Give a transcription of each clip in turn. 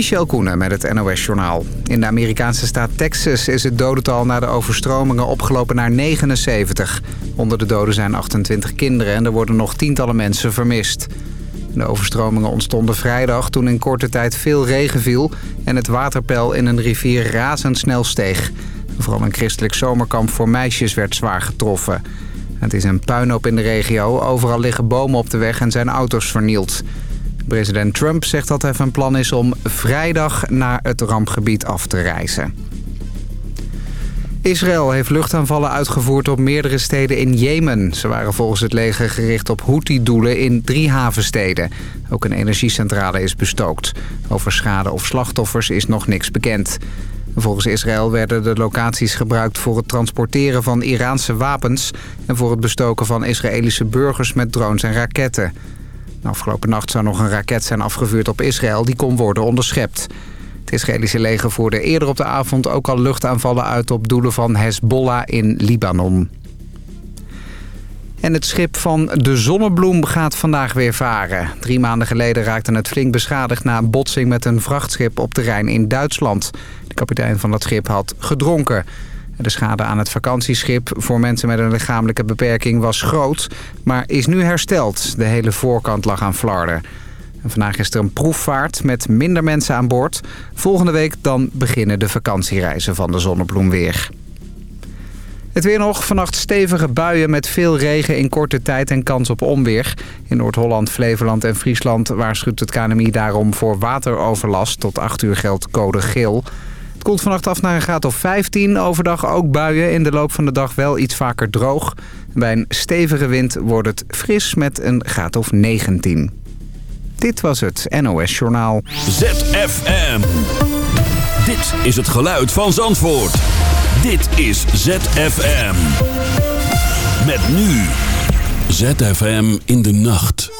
Michel Koenen met het NOS-journaal. In de Amerikaanse staat Texas is het dodental na de overstromingen opgelopen naar 79. Onder de doden zijn 28 kinderen en er worden nog tientallen mensen vermist. De overstromingen ontstonden vrijdag toen in korte tijd veel regen viel... en het waterpeil in een rivier razendsnel steeg. Vooral een christelijk zomerkamp voor meisjes werd zwaar getroffen. Het is een puinhoop in de regio. Overal liggen bomen op de weg en zijn auto's vernield. President Trump zegt dat hij van plan is om vrijdag naar het rampgebied af te reizen. Israël heeft luchtaanvallen uitgevoerd op meerdere steden in Jemen. Ze waren volgens het leger gericht op Houthi-doelen in drie havensteden. Ook een energiecentrale is bestookt. Over schade of slachtoffers is nog niks bekend. Volgens Israël werden de locaties gebruikt voor het transporteren van Iraanse wapens... en voor het bestoken van Israëlische burgers met drones en raketten. Afgelopen nacht zou nog een raket zijn afgevuurd op Israël. Die kon worden onderschept. Het Israëlische leger voerde eerder op de avond ook al luchtaanvallen uit op doelen van Hezbollah in Libanon. En het schip van de Zonnebloem gaat vandaag weer varen. Drie maanden geleden raakte het flink beschadigd na een botsing met een vrachtschip op Rijn in Duitsland. De kapitein van dat schip had gedronken. De schade aan het vakantieschip voor mensen met een lichamelijke beperking was groot, maar is nu hersteld. De hele voorkant lag aan flarden. vandaag is er een proefvaart met minder mensen aan boord. Volgende week dan beginnen de vakantiereizen van de Zonnebloem weer. Het weer nog. Vannacht stevige buien met veel regen in korte tijd en kans op onweer. In Noord-Holland, Flevoland en Friesland waarschuwt het KNMI daarom voor wateroverlast. Tot 8 uur geldt code geel. Het koelt vannacht af naar een graad of 15. Overdag ook buien. In de loop van de dag wel iets vaker droog. Bij een stevige wind wordt het fris met een graad of 19. Dit was het NOS Journaal. ZFM. Dit is het geluid van Zandvoort. Dit is ZFM. Met nu. ZFM in de nacht.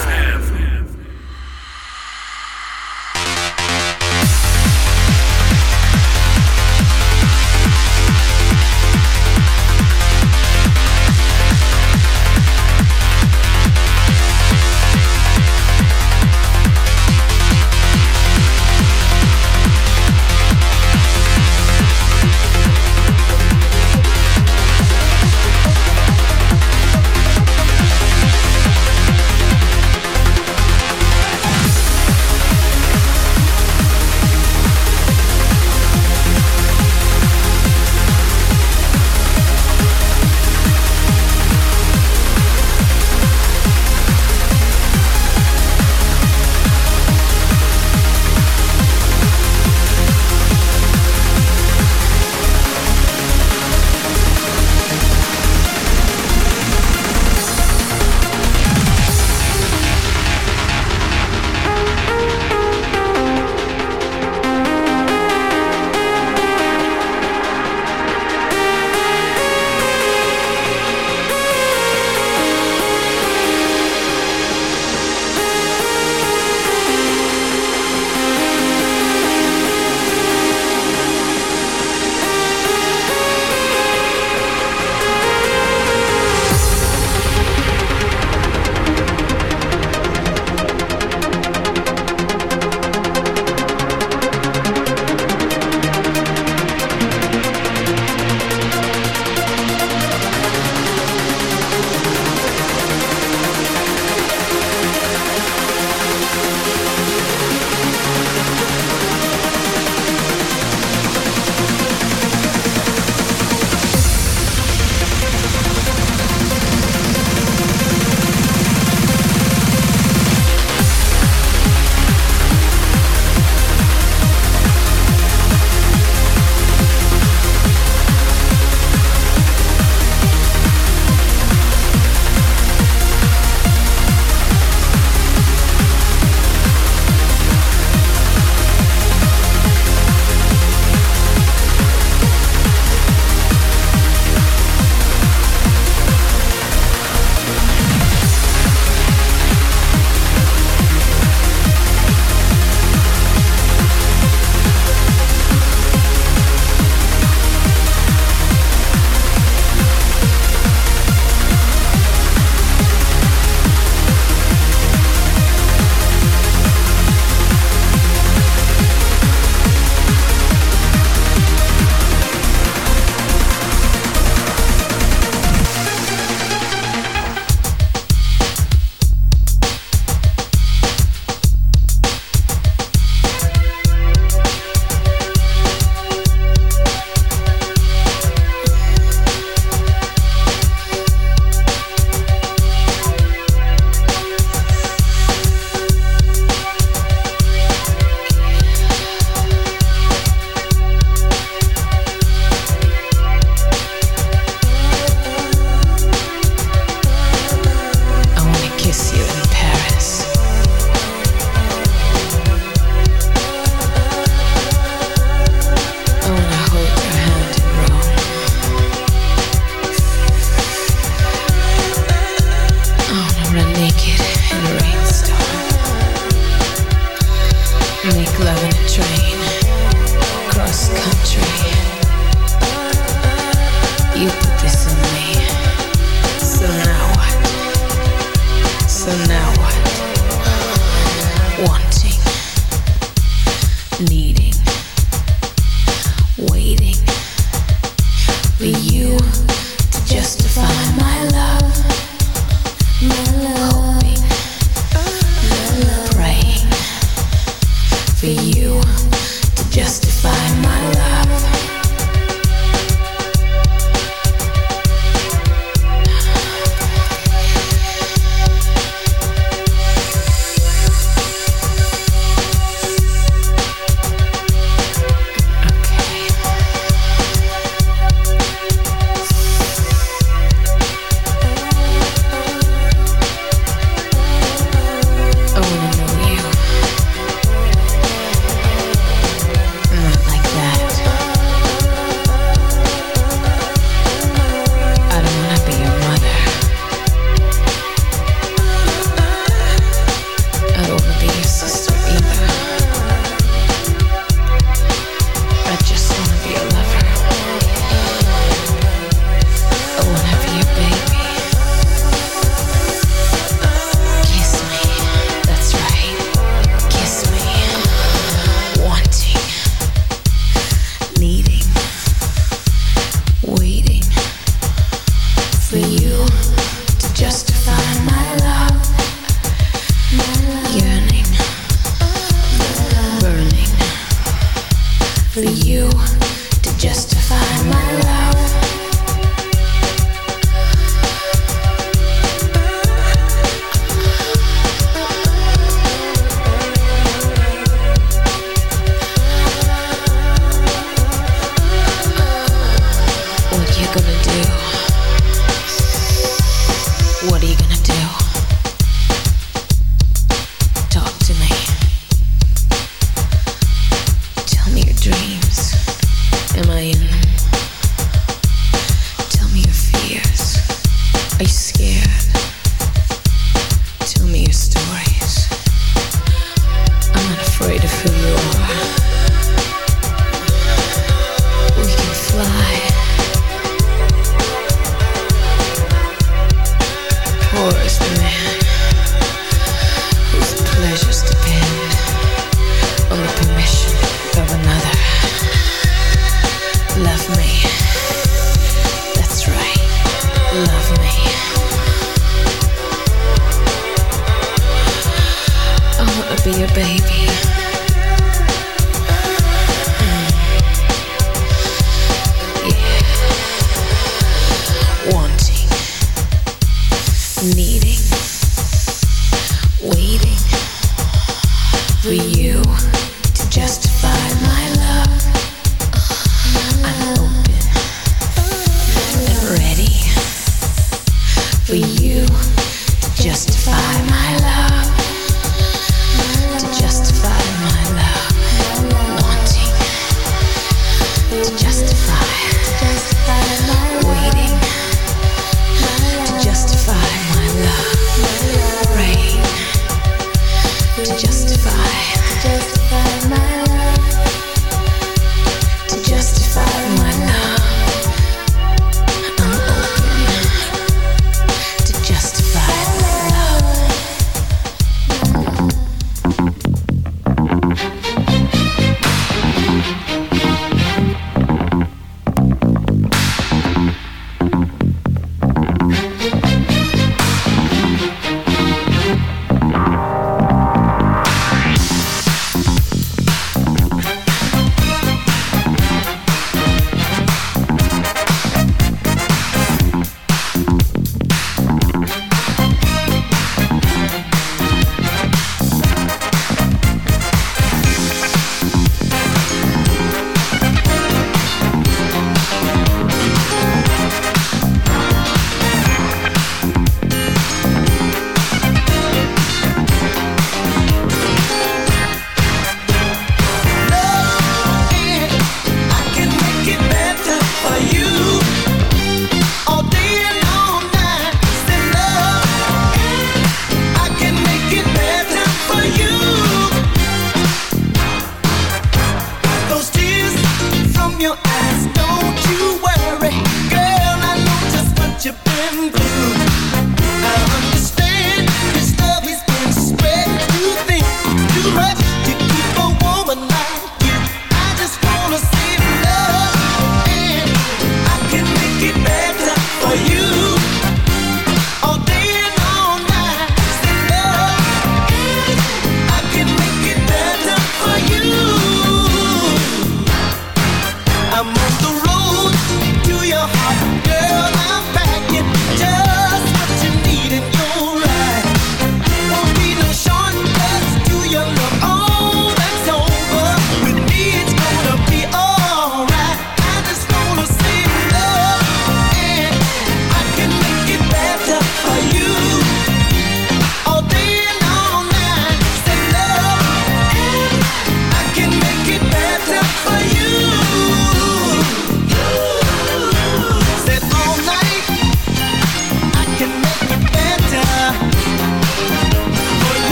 baby.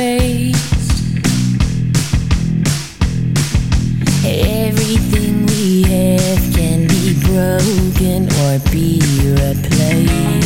Everything we have can be broken or be replaced.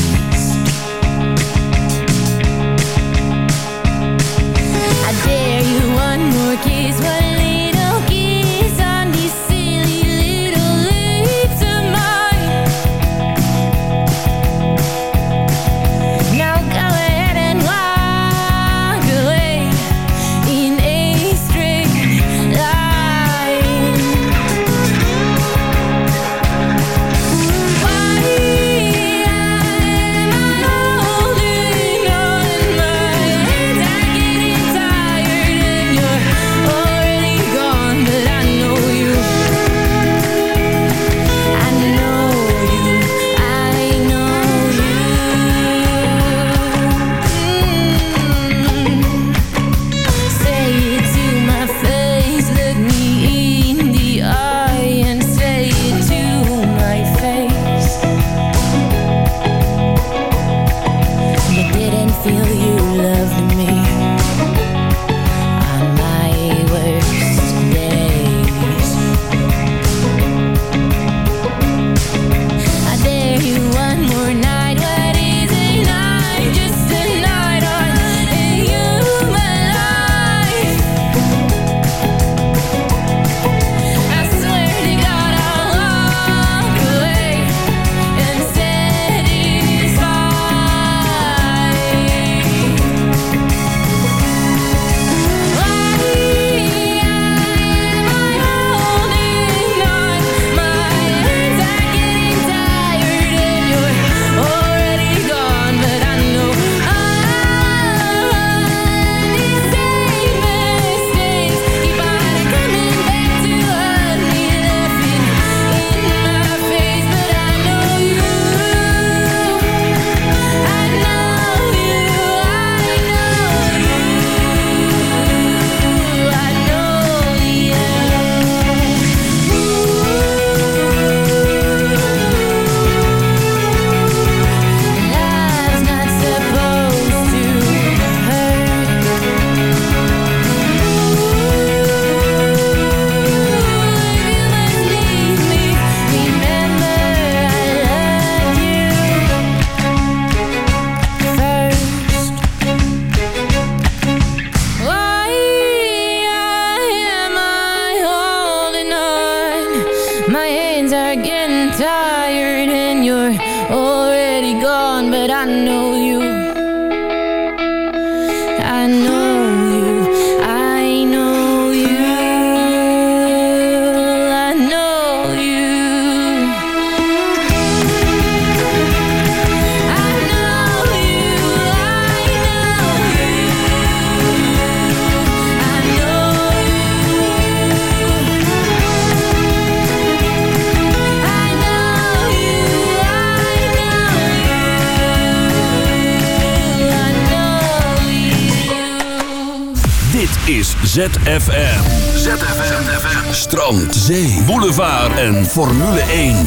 ZFM. ZFM. Strand, zee, boulevard en Formule 1.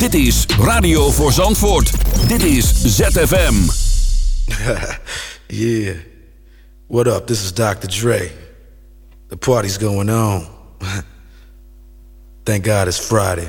Dit is Radio voor Zandvoort. Dit is ZFM. yeah. What up? This is Dr. Dre. The party's going on. Thank God it's Friday.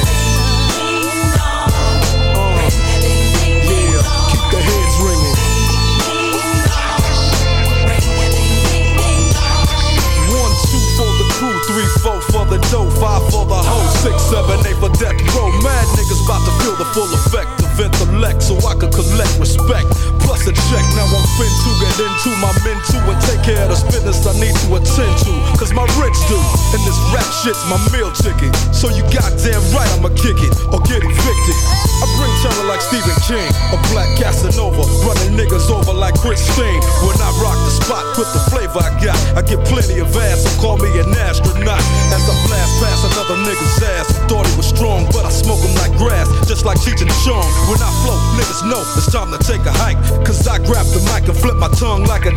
Three, four for the dough, five for the hoe, six, seven, eight for death row. Mad niggas about to feel the full effect of intellect, so I can collect respect. Plus a check, now I'm fin to get into my men too and take care of the business I need to attend to. Cause my rich do, and this rap shit's my meal ticket. So you goddamn right I'ma kick it or get evicted. I bring terror like Stephen King, a black Casanova, running niggas over like Christine. When I rock the spot with the flavor I got, I get plenty of ass, so call me an astronaut. As I blast past another nigga's ass. Thought he was strong, but I smoke him like grass. Just like Cheech and Chong. When I flow, niggas know it's time to take a hike. Cause I grab the mic and flip my tongue like a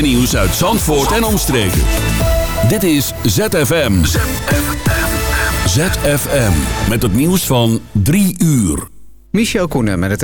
nieuws uit Zandvoort en omstreken. Dit is ZFM. ZFM. Met het nieuws van 3 uur. Michel Koenen met het